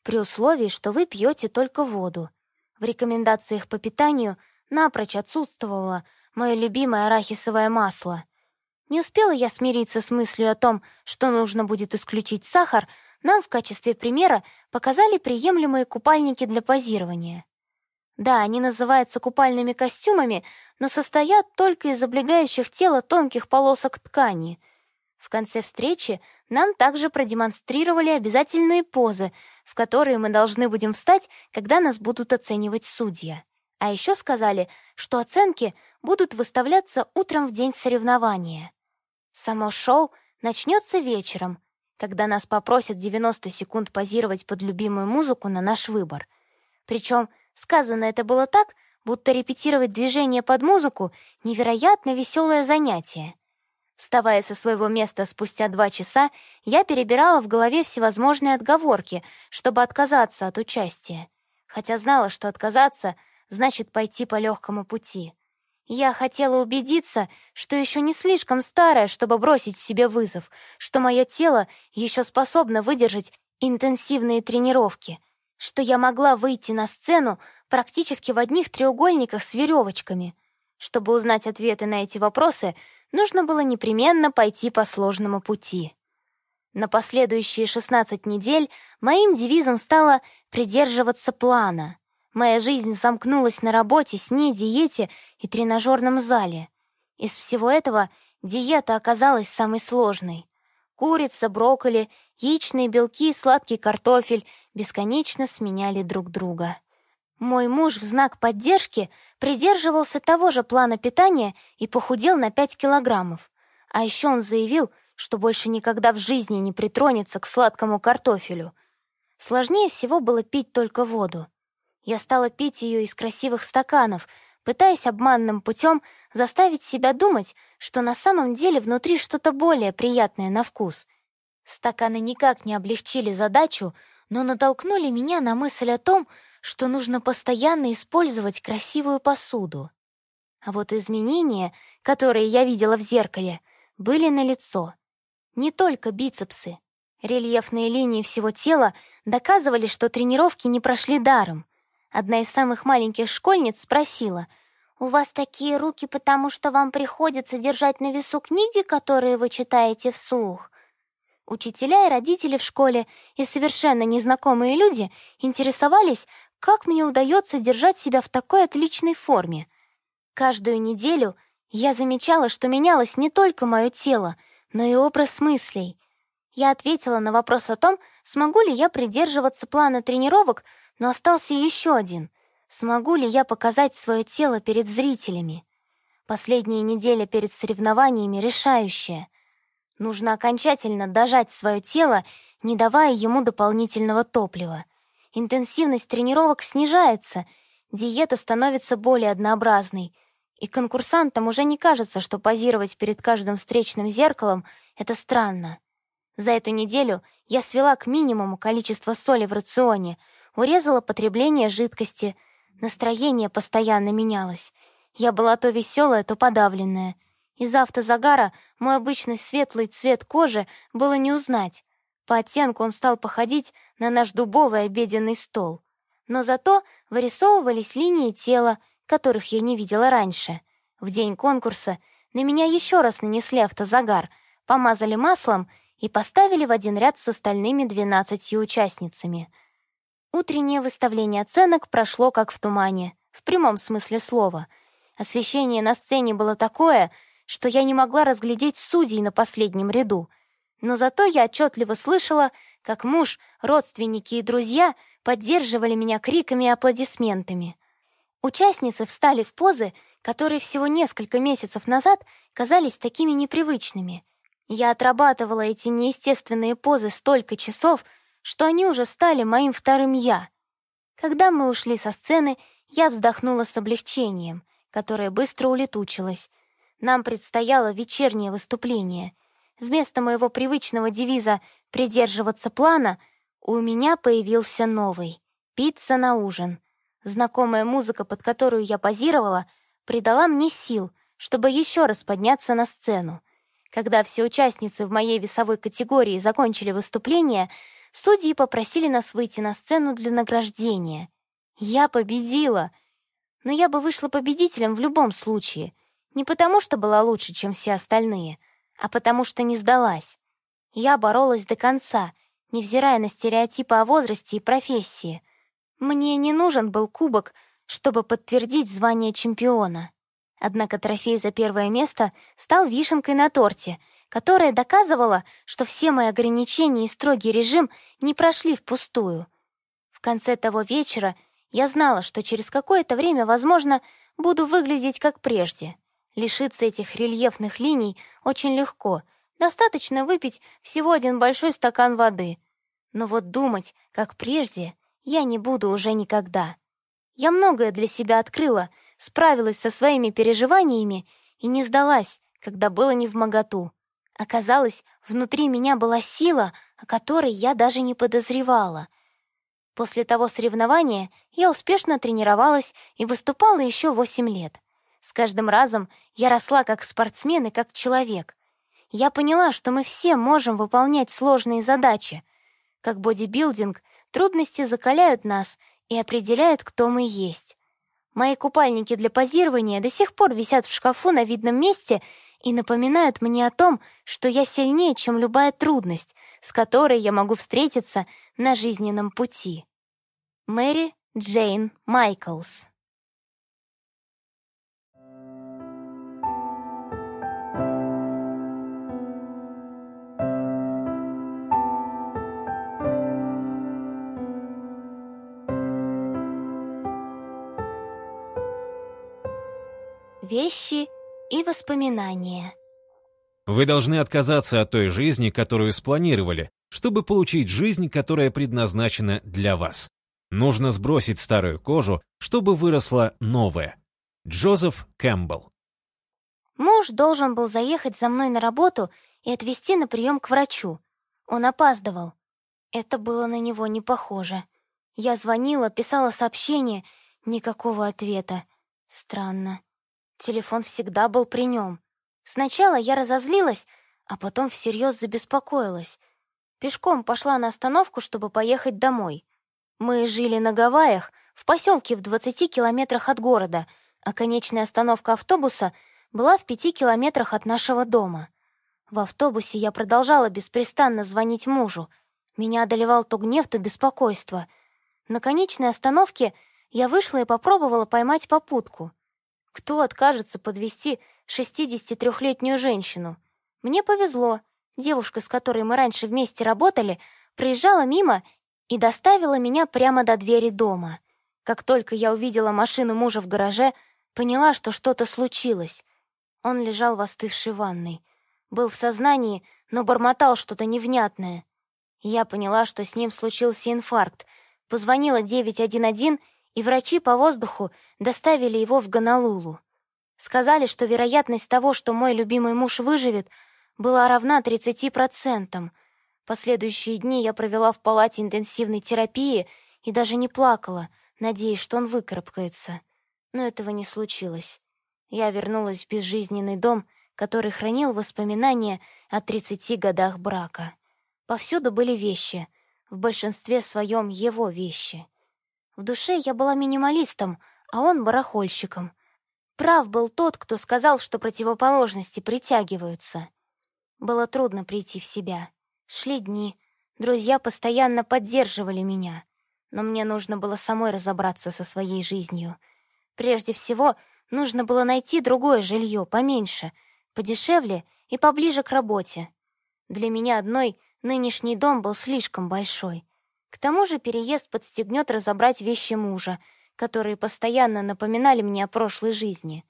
при условии, что вы пьете только воду. В рекомендациях по питанию напрочь отсутствовало мое любимое арахисовое масло. Не успела я смириться с мыслью о том, что нужно будет исключить сахар, нам в качестве примера показали приемлемые купальники для позирования. Да, они называются купальными костюмами, но состоят только из облегающих тело тонких полосок ткани. В конце встречи нам также продемонстрировали обязательные позы, в которые мы должны будем встать, когда нас будут оценивать судья. А еще сказали, что оценки будут выставляться утром в день соревнования. Само шоу начнется вечером — когда нас попросят 90 секунд позировать под любимую музыку на наш выбор. Причем сказано это было так, будто репетировать движение под музыку — невероятно веселое занятие. Вставая со своего места спустя два часа, я перебирала в голове всевозможные отговорки, чтобы отказаться от участия. Хотя знала, что отказаться значит пойти по легкому пути. Я хотела убедиться, что еще не слишком старая, чтобы бросить себе вызов, что мое тело еще способно выдержать интенсивные тренировки, что я могла выйти на сцену практически в одних треугольниках с веревочками. Чтобы узнать ответы на эти вопросы, нужно было непременно пойти по сложному пути. На последующие 16 недель моим девизом стало «придерживаться плана», Моя жизнь замкнулась на работе, сне, диете и тренажерном зале. Из всего этого диета оказалась самой сложной. Курица, брокколи, яичные белки сладкий картофель бесконечно сменяли друг друга. Мой муж в знак поддержки придерживался того же плана питания и похудел на 5 килограммов. А еще он заявил, что больше никогда в жизни не притронется к сладкому картофелю. Сложнее всего было пить только воду. Я стала пить ее из красивых стаканов, пытаясь обманным путем заставить себя думать, что на самом деле внутри что-то более приятное на вкус. Стаканы никак не облегчили задачу, но натолкнули меня на мысль о том, что нужно постоянно использовать красивую посуду. А вот изменения, которые я видела в зеркале, были налицо. Не только бицепсы. Рельефные линии всего тела доказывали, что тренировки не прошли даром. Одна из самых маленьких школьниц спросила, «У вас такие руки, потому что вам приходится держать на весу книги, которые вы читаете вслух?» Учителя и родители в школе и совершенно незнакомые люди интересовались, как мне удается держать себя в такой отличной форме. Каждую неделю я замечала, что менялось не только мое тело, но и образ мыслей. Я ответила на вопрос о том, смогу ли я придерживаться плана тренировок, но остался еще один. Смогу ли я показать свое тело перед зрителями? Последняя неделя перед соревнованиями решающая. Нужно окончательно дожать свое тело, не давая ему дополнительного топлива. Интенсивность тренировок снижается, диета становится более однообразной, и конкурсантам уже не кажется, что позировать перед каждым встречным зеркалом — это странно. За эту неделю я свела к минимуму количество соли в рационе — урезала потребление жидкости. Настроение постоянно менялось. Я была то веселая, то подавленная. Из-за автозагара мой обычный светлый цвет кожи было не узнать. По оттенку он стал походить на наш дубовый обеденный стол. Но зато вырисовывались линии тела, которых я не видела раньше. В день конкурса на меня еще раз нанесли автозагар, помазали маслом и поставили в один ряд с остальными двенадцатью участницами — Утреннее выставление оценок прошло как в тумане, в прямом смысле слова. Освещение на сцене было такое, что я не могла разглядеть судей на последнем ряду. Но зато я отчетливо слышала, как муж, родственники и друзья поддерживали меня криками и аплодисментами. Участницы встали в позы, которые всего несколько месяцев назад казались такими непривычными. Я отрабатывала эти неестественные позы столько часов, что они уже стали моим вторым «я». Когда мы ушли со сцены, я вздохнула с облегчением, которое быстро улетучилось. Нам предстояло вечернее выступление. Вместо моего привычного девиза «придерживаться плана» у меня появился новый — «пицца на ужин». Знакомая музыка, под которую я позировала, придала мне сил, чтобы еще раз подняться на сцену. Когда все участницы в моей весовой категории закончили выступление, судьи попросили нас выйти на сцену для награждения. Я победила! Но я бы вышла победителем в любом случае. Не потому, что была лучше, чем все остальные, а потому что не сдалась. Я боролась до конца, невзирая на стереотипы о возрасте и профессии. Мне не нужен был кубок, чтобы подтвердить звание чемпиона. Однако трофей за первое место стал вишенкой на торте, которая доказывала, что все мои ограничения и строгий режим не прошли впустую. В конце того вечера я знала, что через какое-то время, возможно, буду выглядеть как прежде. Лишиться этих рельефных линий очень легко. Достаточно выпить всего один большой стакан воды. Но вот думать, как прежде, я не буду уже никогда. Я многое для себя открыла, справилась со своими переживаниями и не сдалась, когда было не в моготу. Оказалось, внутри меня была сила, о которой я даже не подозревала. После того соревнования я успешно тренировалась и выступала еще восемь лет. С каждым разом я росла как спортсмен и как человек. Я поняла, что мы все можем выполнять сложные задачи. Как бодибилдинг, трудности закаляют нас и определяют, кто мы есть. Мои купальники для позирования до сих пор висят в шкафу на видном месте и напоминают мне о том, что я сильнее, чем любая трудность, с которой я могу встретиться на жизненном пути. Мэри Джейн Майклс Вещи и воспоминания. Вы должны отказаться от той жизни, которую спланировали, чтобы получить жизнь, которая предназначена для вас. Нужно сбросить старую кожу, чтобы выросла новая. Джозеф Кэмпбелл. Муж должен был заехать за мной на работу и отвезти на прием к врачу. Он опаздывал. Это было на него не похоже. Я звонила, писала сообщение, никакого ответа. Странно. Телефон всегда был при нем. Сначала я разозлилась, а потом всерьез забеспокоилась. Пешком пошла на остановку, чтобы поехать домой. Мы жили на Гавайях, в поселке в 20 километрах от города, а конечная остановка автобуса была в пяти километрах от нашего дома. В автобусе я продолжала беспрестанно звонить мужу. Меня одолевал то гнев, то беспокойство. На конечной остановке я вышла и попробовала поймать попутку. Кто откажется подвести 63-летнюю женщину? Мне повезло. Девушка, с которой мы раньше вместе работали, проезжала мимо и доставила меня прямо до двери дома. Как только я увидела машину мужа в гараже, поняла, что что-то случилось. Он лежал в остывшей ванной. Был в сознании, но бормотал что-то невнятное. Я поняла, что с ним случился инфаркт. Позвонила 911 и врачи по воздуху доставили его в Гонолулу. Сказали, что вероятность того, что мой любимый муж выживет, была равна 30%. Последующие дни я провела в палате интенсивной терапии и даже не плакала, надеясь, что он выкарабкается. Но этого не случилось. Я вернулась в безжизненный дом, который хранил воспоминания о 30 годах брака. Повсюду были вещи, в большинстве своем его вещи — в душе я была минималистом, а он барахольщиком. Прав был тот, кто сказал, что противоположности притягиваются. Было трудно прийти в себя. Шли дни. Друзья постоянно поддерживали меня. Но мне нужно было самой разобраться со своей жизнью. Прежде всего, нужно было найти другое жилье, поменьше, подешевле и поближе к работе. Для меня одной Нынешний дом был слишком большой. К тому же переезд подстегнет разобрать вещи мужа, которые постоянно напоминали мне о прошлой жизни.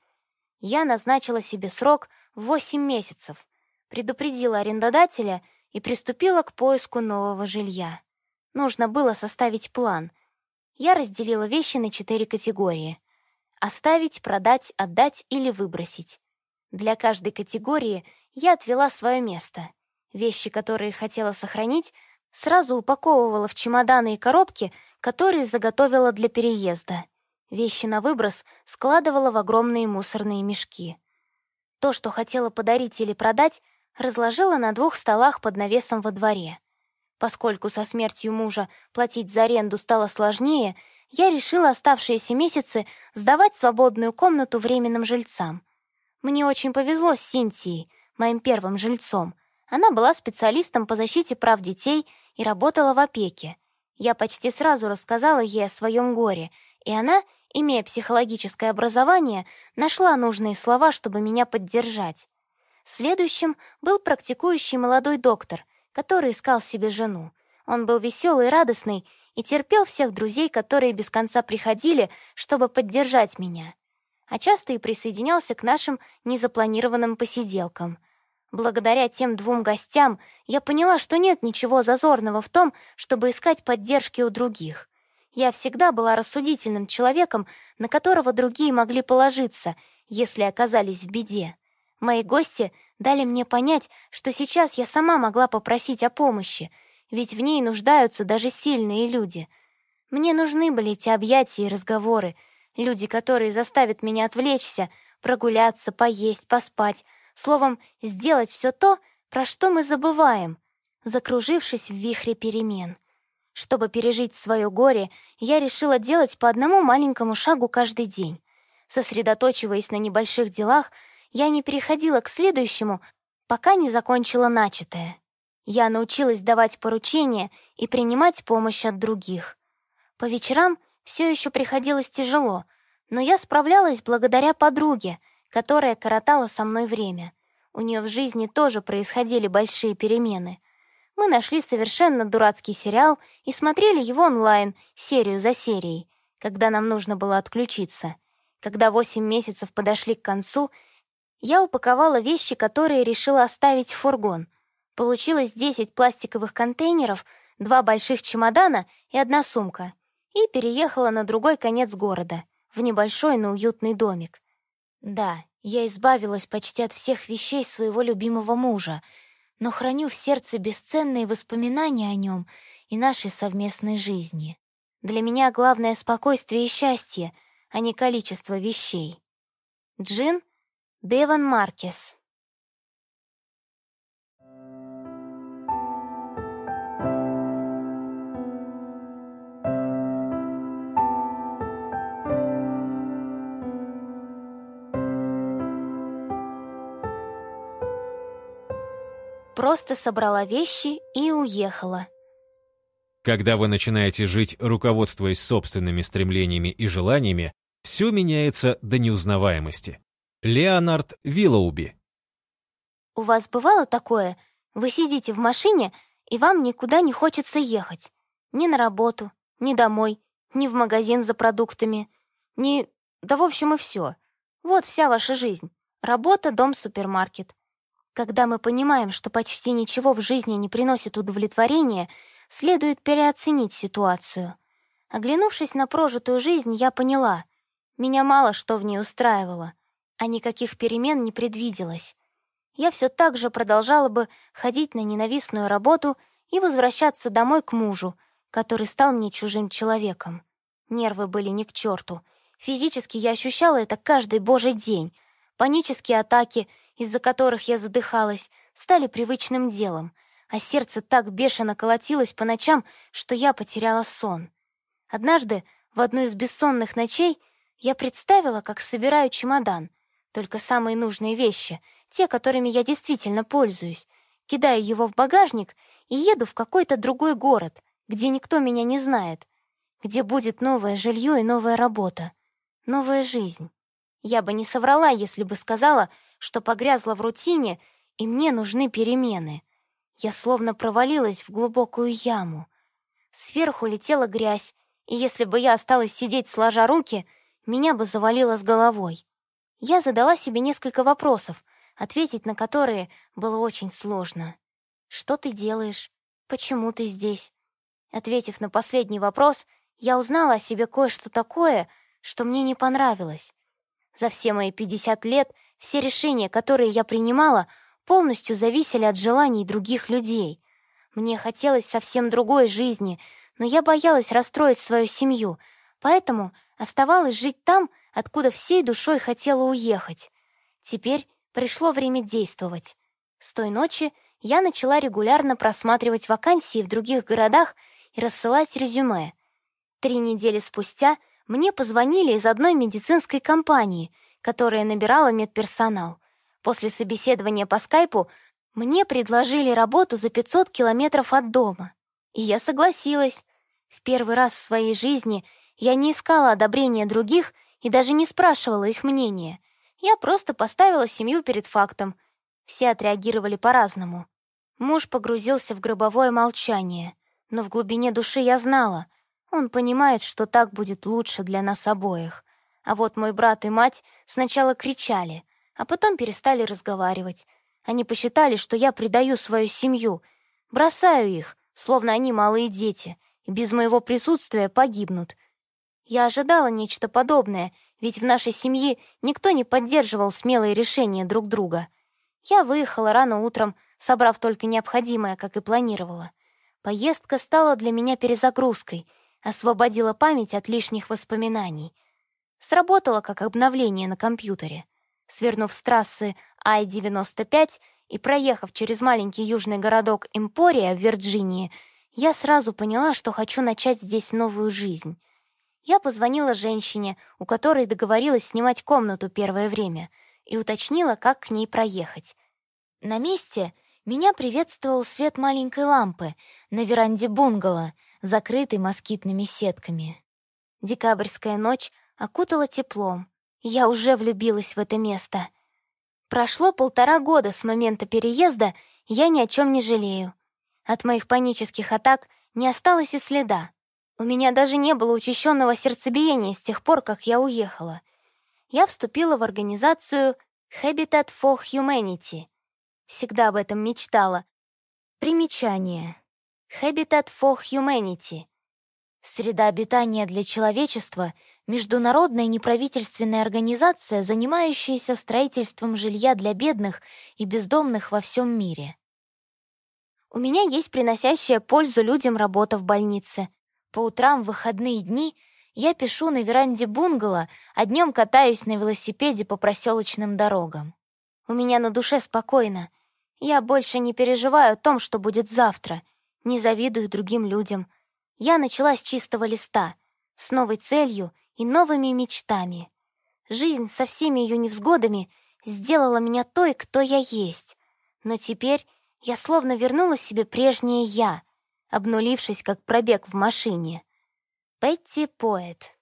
Я назначила себе срок в 8 месяцев, предупредила арендодателя и приступила к поиску нового жилья. Нужно было составить план. Я разделила вещи на четыре категории. Оставить, продать, отдать или выбросить. Для каждой категории я отвела свое место. Вещи, которые хотела сохранить, сразу упаковывала в чемоданы и коробки, которые заготовила для переезда. Вещи на выброс складывала в огромные мусорные мешки. То, что хотела подарить или продать, разложила на двух столах под навесом во дворе. Поскольку со смертью мужа платить за аренду стало сложнее, я решила оставшиеся месяцы сдавать свободную комнату временным жильцам. Мне очень повезло с Синтией, моим первым жильцом. Она была специалистом по защите прав детей и работала в опеке. Я почти сразу рассказала ей о своем горе, и она, имея психологическое образование, нашла нужные слова, чтобы меня поддержать. Следующим был практикующий молодой доктор, который искал себе жену. Он был веселый и радостный и терпел всех друзей, которые без конца приходили, чтобы поддержать меня. А часто и присоединялся к нашим незапланированным посиделкам. Благодаря тем двум гостям я поняла, что нет ничего зазорного в том, чтобы искать поддержки у других. Я всегда была рассудительным человеком, на которого другие могли положиться, если оказались в беде. Мои гости дали мне понять, что сейчас я сама могла попросить о помощи, ведь в ней нуждаются даже сильные люди. Мне нужны были эти объятия и разговоры, люди, которые заставят меня отвлечься, прогуляться, поесть, поспать, словом, сделать все то, про что мы забываем, закружившись в вихре перемен. Чтобы пережить свое горе, я решила делать по одному маленькому шагу каждый день. Сосредоточиваясь на небольших делах, я не переходила к следующему, пока не закончила начатое. Я научилась давать поручения и принимать помощь от других. По вечерам все еще приходилось тяжело, но я справлялась благодаря подруге, которая коротала со мной время. У нее в жизни тоже происходили большие перемены. Мы нашли совершенно дурацкий сериал и смотрели его онлайн, серию за серией, когда нам нужно было отключиться. Когда восемь месяцев подошли к концу, я упаковала вещи, которые решила оставить в фургон. Получилось 10 пластиковых контейнеров, два больших чемодана и одна сумка. И переехала на другой конец города, в небольшой, но уютный домик. Да, я избавилась почти от всех вещей своего любимого мужа, но храню в сердце бесценные воспоминания о нем и нашей совместной жизни. Для меня главное спокойствие и счастье, а не количество вещей. Джин Беван Маркес Просто собрала вещи и уехала. Когда вы начинаете жить, руководствуясь собственными стремлениями и желаниями, все меняется до неузнаваемости. Леонард Виллоуби. У вас бывало такое? Вы сидите в машине, и вам никуда не хочется ехать. Ни на работу, ни домой, ни в магазин за продуктами, ни... Да, в общем, и все. Вот вся ваша жизнь. Работа, дом, супермаркет. Когда мы понимаем, что почти ничего в жизни не приносит удовлетворения, следует переоценить ситуацию. Оглянувшись на прожитую жизнь, я поняла, меня мало что в ней устраивало а никаких перемен не предвиделось. Я все так же продолжала бы ходить на ненавистную работу и возвращаться домой к мужу, который стал мне чужим человеком. Нервы были ни к черту. Физически я ощущала это каждый божий день. Панические атаки, из-за которых я задыхалась, стали привычным делом, а сердце так бешено колотилось по ночам, что я потеряла сон. Однажды, в одну из бессонных ночей, я представила, как собираю чемодан — только самые нужные вещи, те, которыми я действительно пользуюсь. Кидаю его в багажник и еду в какой-то другой город, где никто меня не знает, где будет новое жилье и новая работа, новая жизнь. Я бы не соврала, если бы сказала, что погрязла в рутине, и мне нужны перемены. Я словно провалилась в глубокую яму. Сверху летела грязь, и если бы я осталась сидеть сложа руки, меня бы завалило с головой. Я задала себе несколько вопросов, ответить на которые было очень сложно. «Что ты делаешь? Почему ты здесь?» Ответив на последний вопрос, я узнала о себе кое-что такое, что мне не понравилось. За все мои 50 лет все решения, которые я принимала, полностью зависели от желаний других людей. Мне хотелось совсем другой жизни, но я боялась расстроить свою семью, поэтому оставалась жить там, откуда всей душой хотела уехать. Теперь пришло время действовать. С той ночи я начала регулярно просматривать вакансии в других городах и рассылать резюме. Три недели спустя мне позвонили из одной медицинской компании, которая набирала медперсонал. После собеседования по скайпу мне предложили работу за 500 километров от дома. И я согласилась. В первый раз в своей жизни я не искала одобрения других и даже не спрашивала их мнения. Я просто поставила семью перед фактом. Все отреагировали по-разному. Муж погрузился в гробовое молчание, но в глубине души я знала, он понимает, что так будет лучше для нас обоих. А вот мой брат и мать сначала кричали, а потом перестали разговаривать. Они посчитали, что я предаю свою семью, бросаю их, словно они малые дети, и без моего присутствия погибнут. Я ожидала нечто подобное, ведь в нашей семье никто не поддерживал смелые решения друг друга. Я выехала рано утром, собрав только необходимое, как и планировала. Поездка стала для меня перезагрузкой, освободила память от лишних воспоминаний. Сработала как обновление на компьютере. Свернув с трассы I-95 и проехав через маленький южный городок Эмпория в Вирджинии, я сразу поняла, что хочу начать здесь новую жизнь. Я позвонила женщине, у которой договорилась снимать комнату первое время, и уточнила, как к ней проехать. На месте меня приветствовал свет маленькой лампы на веранде бунгало, закрытой москитными сетками. Декабрьская ночь окутала теплом, я уже влюбилась в это место. Прошло полтора года с момента переезда, я ни о чем не жалею. От моих панических атак не осталось и следа. У меня даже не было учащенного сердцебиения с тех пор, как я уехала. Я вступила в организацию Habitat for Humanity. Всегда об этом мечтала. Примечание. Habitat for Humanity. Среда обитания для человечества — международная неправительственная организация, занимающаяся строительством жилья для бедных и бездомных во всем мире. У меня есть приносящая пользу людям работа в больнице. По утрам в выходные дни я пишу на веранде бунгало, а днем катаюсь на велосипеде по проселочным дорогам. У меня на душе спокойно. Я больше не переживаю о том, что будет завтра, не завидую другим людям. Я начала с чистого листа, с новой целью и новыми мечтами. Жизнь со всеми ее невзгодами сделала меня той, кто я есть. Но теперь я словно вернула себе прежнее «я», обнулившись, как пробег в машине. Петти Поэт